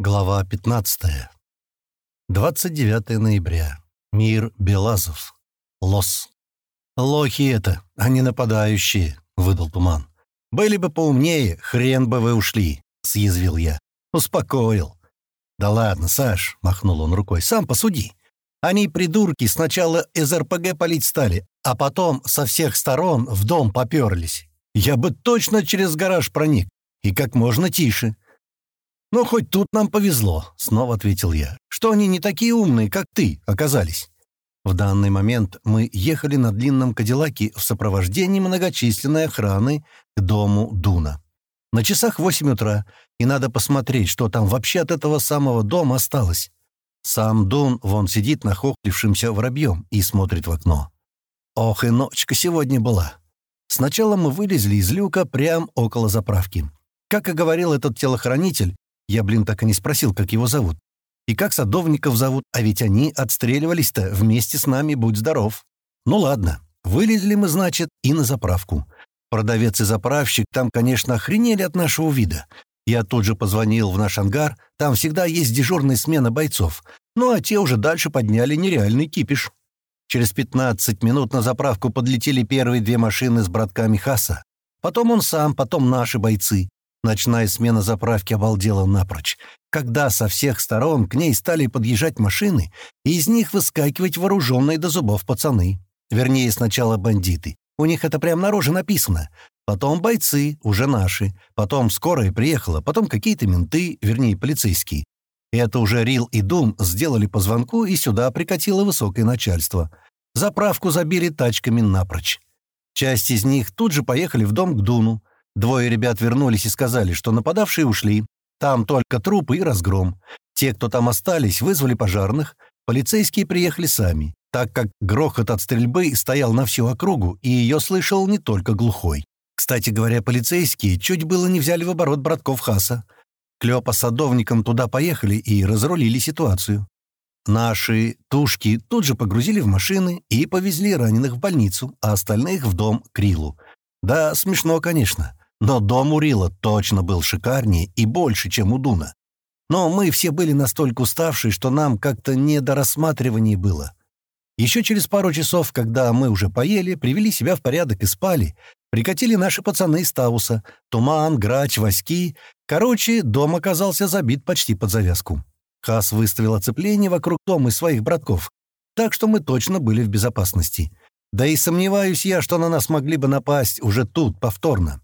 Глава 15. 29 ноября. Мир Белазов. Лос. «Лохи это, а не нападающие», — выдал Туман. «Были бы поумнее, хрен бы вы ушли», — съязвил я. Успокоил. «Да ладно, Саш», — махнул он рукой, — «сам посуди. Они, придурки, сначала из РПГ палить стали, а потом со всех сторон в дом поперлись. Я бы точно через гараж проник, и как можно тише». «Ну, хоть тут нам повезло», — снова ответил я, «что они не такие умные, как ты, оказались». В данный момент мы ехали на длинном кадиллаке в сопровождении многочисленной охраны к дому Дуна. На часах восемь утра, и надо посмотреть, что там вообще от этого самого дома осталось. Сам Дун вон сидит нахохлившимся воробьем и смотрит в окно. Ох, и ночка сегодня была. Сначала мы вылезли из люка прямо около заправки. Как и говорил этот телохранитель, я, блин, так и не спросил, как его зовут. И как садовников зовут, а ведь они отстреливались-то вместе с нами, будь здоров. Ну ладно, вылезли мы, значит, и на заправку. Продавец и заправщик там, конечно, охренели от нашего вида. Я тут же позвонил в наш ангар, там всегда есть дежурная смена бойцов. Ну а те уже дальше подняли нереальный кипиш. Через 15 минут на заправку подлетели первые две машины с братками Хаса. Потом он сам, потом наши бойцы. Ночная смена заправки обалдела напрочь. Когда со всех сторон к ней стали подъезжать машины, и из них выскакивать вооруженные до зубов пацаны. Вернее, сначала бандиты. У них это прямо на роже написано. Потом бойцы, уже наши. Потом скорая приехала. Потом какие-то менты, вернее, полицейские. Это уже Рил и Дум сделали по звонку, и сюда прикатило высокое начальство. Заправку забили тачками напрочь. Часть из них тут же поехали в дом к Дуну. Двое ребят вернулись и сказали, что нападавшие ушли. Там только трупы и разгром. Те, кто там остались, вызвали пожарных. Полицейские приехали сами, так как грохот от стрельбы стоял на всю округу, и ее слышал не только глухой. Кстати говоря, полицейские чуть было не взяли в оборот братков Хаса. Клёпа с садовником туда поехали и разрулили ситуацию. Наши тушки тут же погрузили в машины и повезли раненых в больницу, а остальных в дом Крилу. Да, смешно, конечно. Но дом у Рила точно был шикарнее и больше, чем у Дуна. Но мы все были настолько уставшие, что нам как-то не до рассматривания было. Еще через пару часов, когда мы уже поели, привели себя в порядок и спали, прикатили наши пацаны из Тауса, Туман, Грач, Васьки. Короче, дом оказался забит почти под завязку. Хас выставил оцепление вокруг дома и своих братков, так что мы точно были в безопасности. Да и сомневаюсь я, что на нас могли бы напасть уже тут, повторно.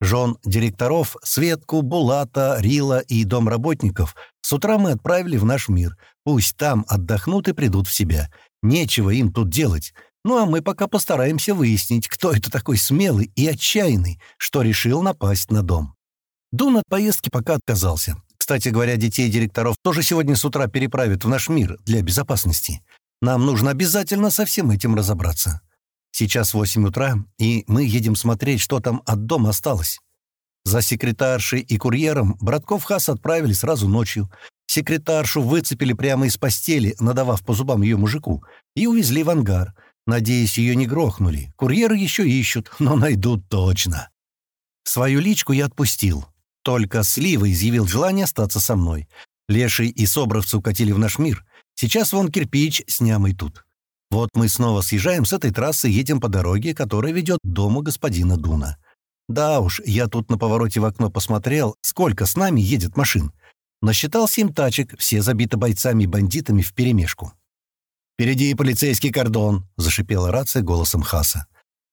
Жен директоров Светку, Булата, Рила и домработников с утра мы отправили в наш мир. Пусть там отдохнут и придут в себя. Нечего им тут делать. Ну а мы пока постараемся выяснить, кто это такой смелый и отчаянный, что решил напасть на дом. Дун от поездки пока отказался. Кстати говоря, детей директоров тоже сегодня с утра переправят в наш мир для безопасности. Нам нужно обязательно со всем этим разобраться. Сейчас 8 утра, и мы едем смотреть, что там от дома осталось. За секретаршей и курьером братков Хас отправили сразу ночью. Секретаршу выцепили прямо из постели, надавав по зубам ее мужику, и увезли в ангар. Надеюсь, ее не грохнули. Курьеры еще ищут, но найдут точно. Свою личку я отпустил. Только Слива изъявил желание остаться со мной. Леший и Собровцы укатили в наш мир. Сейчас вон кирпич с нямой тут. Вот мы снова съезжаем с этой трассы и едем по дороге, которая ведет к дому господина Дуна. Да уж, я тут на повороте в окно посмотрел, сколько с нами едет машин. Насчитал семь тачек, все забиты бойцами и бандитами вперемешку. «Впереди полицейский кордон», — зашипела рация голосом Хаса.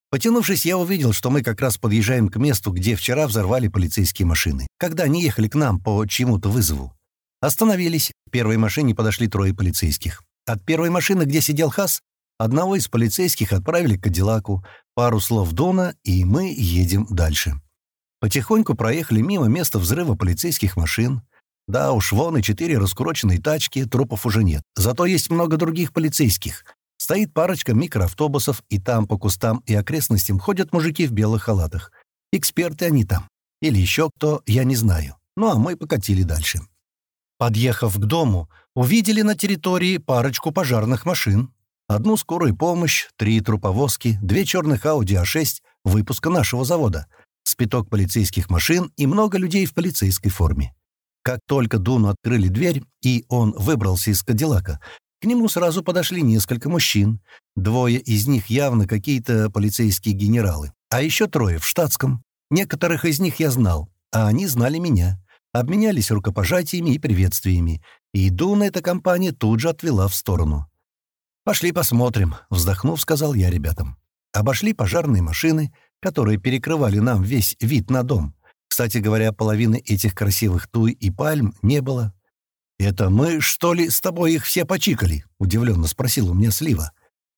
Потянувшись, я увидел, что мы как раз подъезжаем к месту, где вчера взорвали полицейские машины, когда они ехали к нам по чему-то вызову. Остановились. К первой машине подошли трое полицейских. От первой машины, где сидел Хас, одного из полицейских отправили к Кадиллаку, пару слов Дона, и мы едем дальше. Потихоньку проехали мимо места взрыва полицейских машин. Да уж, вон и четыре раскуроченные тачки, трупов уже нет. Зато есть много других полицейских. Стоит парочка микроавтобусов, и там по кустам и окрестностям ходят мужики в белых халатах. Эксперты они там. Или еще кто, я не знаю. Ну а мы покатили дальше. Подъехав к дому, увидели на территории парочку пожарных машин. Одну скорую помощь, три труповозки, две черных Audi A6 выпуска нашего завода, спиток полицейских машин и много людей в полицейской форме. Как только Дуну открыли дверь, и он выбрался из Кадиллака, к нему сразу подошли несколько мужчин. Двое из них явно какие-то полицейские генералы, а еще трое в штатском. Некоторых из них я знал, а они знали меня. Обменялись рукопожатиями и приветствиями, и Дуна эта компания тут же отвела в сторону. «Пошли посмотрим», — вздохнув, сказал я ребятам. Обошли пожарные машины, которые перекрывали нам весь вид на дом. Кстати говоря, половины этих красивых туй и пальм не было. «Это мы, что ли, с тобой их все почикали?» — удивленно спросил у меня Слива.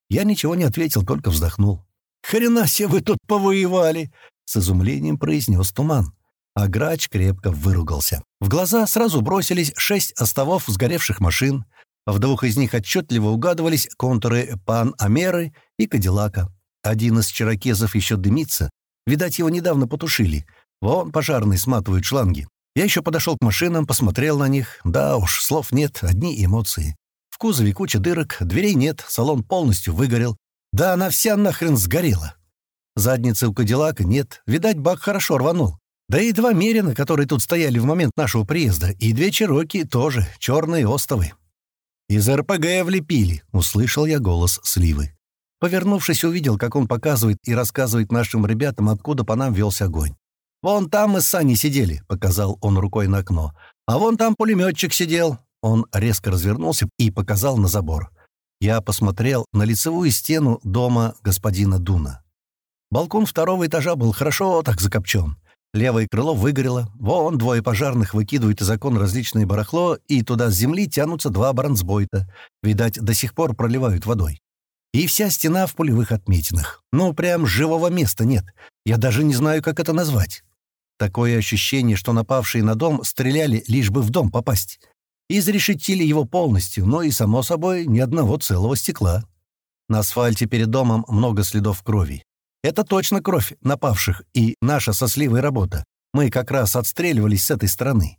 Я ничего не ответил, только вздохнул. «Хрена себе вы тут повоевали!» — с изумлением произнес Туман. А грач крепко выругался. В глаза сразу бросились шесть остовов сгоревших машин. В двух из них отчетливо угадывались контуры Пан-Амеры и Кадиллака. Один из черокезов еще дымится. Видать, его недавно потушили. Вон пожарные сматывают шланги. Я еще подошел к машинам, посмотрел на них. Да уж, слов нет, одни эмоции. В кузове куча дырок, дверей нет, салон полностью выгорел. Да она вся нахрен сгорела. Задницы у Кадиллака нет. Видать, бак хорошо рванул. Да и два Мерина, которые тут стояли в момент нашего приезда, и две Чероки тоже, черные остовы. «Из РПГ влепили», — услышал я голос Сливы. Повернувшись, увидел, как он показывает и рассказывает нашим ребятам, откуда по нам велся огонь. «Вон там мы с Саней сидели», — показал он рукой на окно. «А вон там пулеметчик сидел». Он резко развернулся и показал на забор. Я посмотрел на лицевую стену дома господина Дуна. Балкон второго этажа был хорошо так закопчен. Левое крыло выгорело. Вон двое пожарных выкидывают из окон различное барахло, и туда с земли тянутся два бронзбойта. Видать, до сих пор проливают водой. И вся стена в пулевых отметинах. Ну, прям живого места нет. Я даже не знаю, как это назвать. Такое ощущение, что напавшие на дом стреляли, лишь бы в дом попасть. Изрешетили его полностью, но и, само собой, ни одного целого стекла. На асфальте перед домом много следов крови. Это точно кровь напавших и наша со Сливой работа. Мы как раз отстреливались с этой стороны.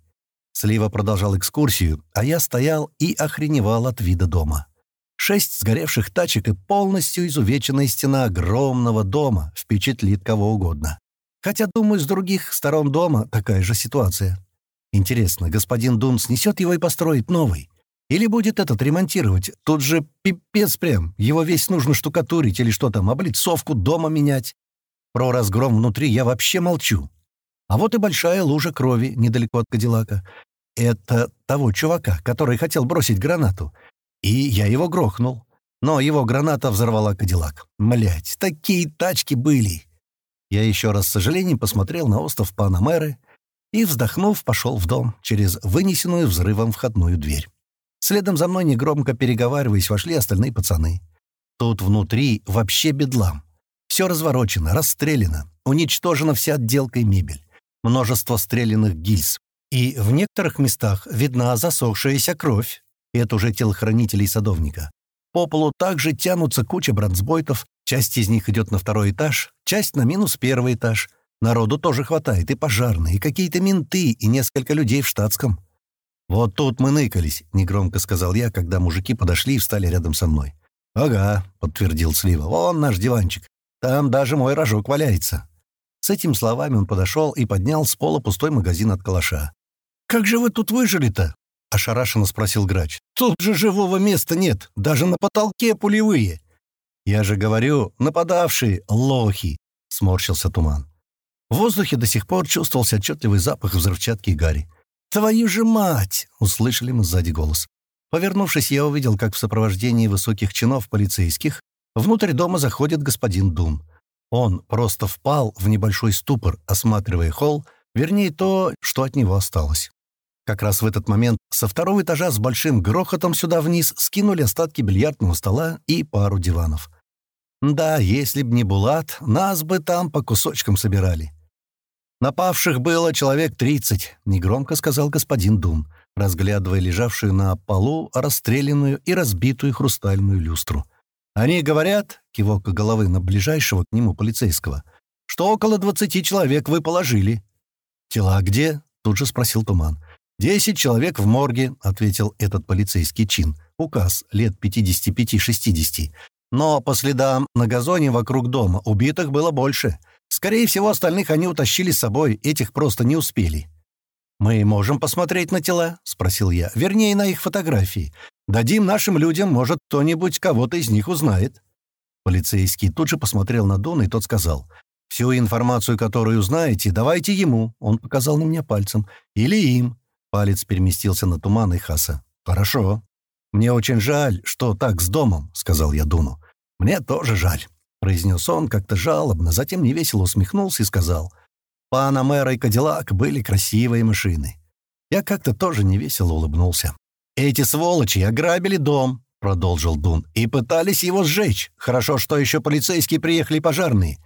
Слива продолжал экскурсию, а я стоял и охреневал от вида дома. Шесть сгоревших тачек и полностью изувеченная стена огромного дома впечатлит кого угодно. Хотя, думаю, с других сторон дома такая же ситуация. Интересно, господин Дун снесет его и построит новый? Или будет этот ремонтировать? Тут же пипец прям. Его весь нужно штукатурить или что там, облицовку дома менять. Про разгром внутри я вообще молчу. А вот и большая лужа крови недалеко от Кадиллака. Это того чувака, который хотел бросить гранату. И я его грохнул. Но его граната взорвала Кадиллак. Млять, такие тачки были. Я еще раз с сожалением посмотрел на остров Панамеры и, вздохнув, пошел в дом через вынесенную взрывом входную дверь. Следом за мной, негромко переговариваясь, вошли остальные пацаны. Тут внутри вообще бедлам. Все разворочено, расстреляно, уничтожена вся отделка и мебель. Множество стрелянных гильз. И в некоторых местах видна засохшаяся кровь. Это уже телохранителей садовника. По полу также тянутся куча бронзбойтов, часть из них идет на второй этаж, часть на минус первый этаж. Народу тоже хватает, и пожарные, и какие-то менты, и несколько людей в штатском. «Вот тут мы ныкались», — негромко сказал я, когда мужики подошли и встали рядом со мной. «Ага», — подтвердил Слива, — «вон наш диванчик. Там даже мой рожок валяется». С этими словами он подошел и поднял с пола пустой магазин от калаша. «Как же вы тут выжили-то?» — ошарашенно спросил грач. «Тут же живого места нет, даже на потолке пулевые». «Я же говорю, нападавшие, лохи!» — сморщился туман. В воздухе до сих пор чувствовался отчетливый запах взрывчатки и гари. «Твою же мать!» — услышали мы сзади голос. Повернувшись, я увидел, как в сопровождении высоких чинов полицейских внутрь дома заходит господин Дун. Он просто впал в небольшой ступор, осматривая холл, вернее, то, что от него осталось. Как раз в этот момент со второго этажа с большим грохотом сюда вниз скинули остатки бильярдного стола и пару диванов. Да, если б не Булат, нас бы там по кусочкам собирали. «Напавших было человек тридцать», — негромко сказал господин Дун, разглядывая лежавшую на полу расстрелянную и разбитую хрустальную люстру. «Они говорят», — кивок головы на ближайшего к нему полицейского, «что около двадцати человек вы положили». «Тела где?» — тут же спросил Туман. «Десять человек в морге», — ответил этот полицейский чин. Указ, лет 55-60. Но по следам на газоне вокруг дома убитых было больше. Скорее всего, остальных они утащили с собой, этих просто не успели. «Мы можем посмотреть на тела?» — спросил я. «Вернее, на их фотографии. Дадим нашим людям, может, кто-нибудь кого-то из них узнает». Полицейский тут же посмотрел на Дона, и тот сказал. «Всю информацию, которую узнаете, давайте ему», — он показал на меня пальцем, — «или им». Палец переместился на туман и Хаса. «Хорошо. Мне очень жаль, что так с домом», — сказал я Дуну. «Мне тоже жаль», — произнес он как-то жалобно, затем невесело усмехнулся и сказал. «Панамера и Кадиллак были красивые машины». Я как-то тоже невесело улыбнулся. «Эти сволочи ограбили дом», — продолжил Дун, — «и пытались его сжечь. Хорошо, что еще полицейские приехали пожарные».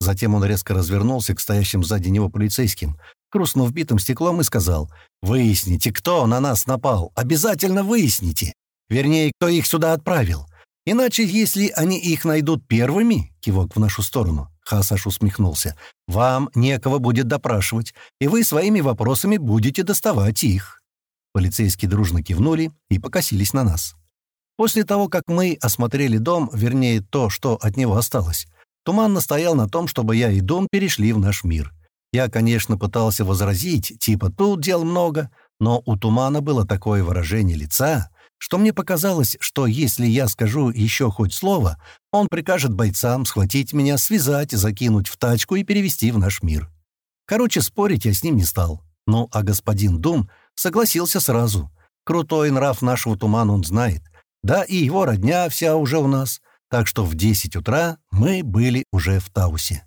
Затем он резко развернулся к стоящим сзади него полицейским, хрустнув битым стеклом и сказал, «Выясните, кто на нас напал. Обязательно выясните. Вернее, кто их сюда отправил. Иначе, если они их найдут первыми, кивок в нашу сторону, Хасаш усмехнулся, вам некого будет допрашивать, и вы своими вопросами будете доставать их. Полицейские дружно кивнули и покосились на нас. После того, как мы осмотрели дом, вернее, то, что от него осталось, Туман настоял на том, чтобы я и дом перешли в наш мир. Я, конечно, пытался возразить, типа «тут дел много», но у Тумана было такое выражение лица, что мне показалось, что если я скажу еще хоть слово, он прикажет бойцам схватить меня, связать, закинуть в тачку и перевести в наш мир. Короче, спорить я с ним не стал. Ну, а господин Дум согласился сразу. Крутой нрав нашего тумана он знает. Да, и его родня вся уже у нас. Так что в 10 утра мы были уже в Таусе.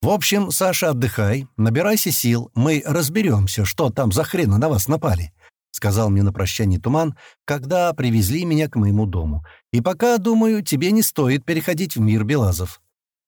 В общем, Саша, отдыхай, набирайся сил, мы разберемся, что там за хрена на вас напали. — сказал мне на прощание Туман, когда привезли меня к моему дому. «И пока, думаю, тебе не стоит переходить в мир Белазов».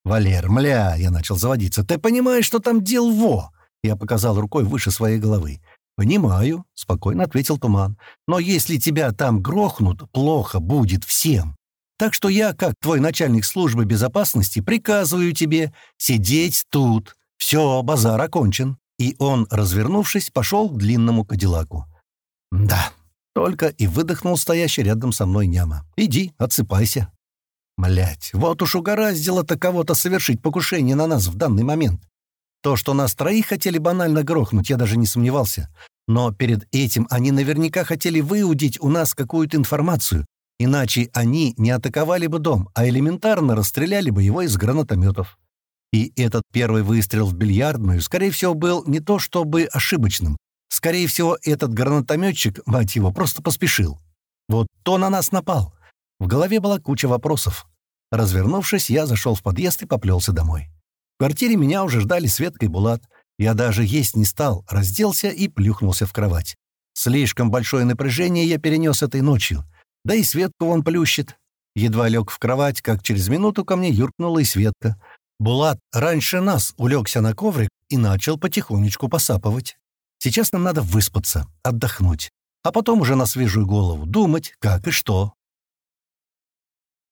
«Валер, мля!» — я начал заводиться. «Ты понимаешь, что там дел во?» Я показал рукой выше своей головы. «Понимаю», — спокойно ответил Туман. «Но если тебя там грохнут, плохо будет всем. Так что я, как твой начальник службы безопасности, приказываю тебе сидеть тут. Все, базар окончен». И он, развернувшись, пошел к длинному кадиллаку. «Да», — только и выдохнул стоящий рядом со мной няма. «Иди, отсыпайся». Блять, вот уж угораздило-то кого-то совершить покушение на нас в данный момент. То, что нас троих хотели банально грохнуть, я даже не сомневался. Но перед этим они наверняка хотели выудить у нас какую-то информацию, иначе они не атаковали бы дом, а элементарно расстреляли бы его из гранатометов. И этот первый выстрел в бильярдную, скорее всего, был не то чтобы ошибочным, Скорее всего, этот гранатометчик, мать его, просто поспешил. Вот то на нас напал. В голове была куча вопросов. Развернувшись, я зашел в подъезд и поплелся домой. В квартире меня уже ждали Светка и Булат. Я даже есть не стал, разделся и плюхнулся в кровать. Слишком большое напряжение я перенес этой ночью. Да и Светку он плющит. Едва лег в кровать, как через минуту ко мне юркнула и Светка. Булат раньше нас улегся на коврик и начал потихонечку посапывать. Сейчас нам надо выспаться, отдохнуть, а потом уже на свежую голову думать, как и что.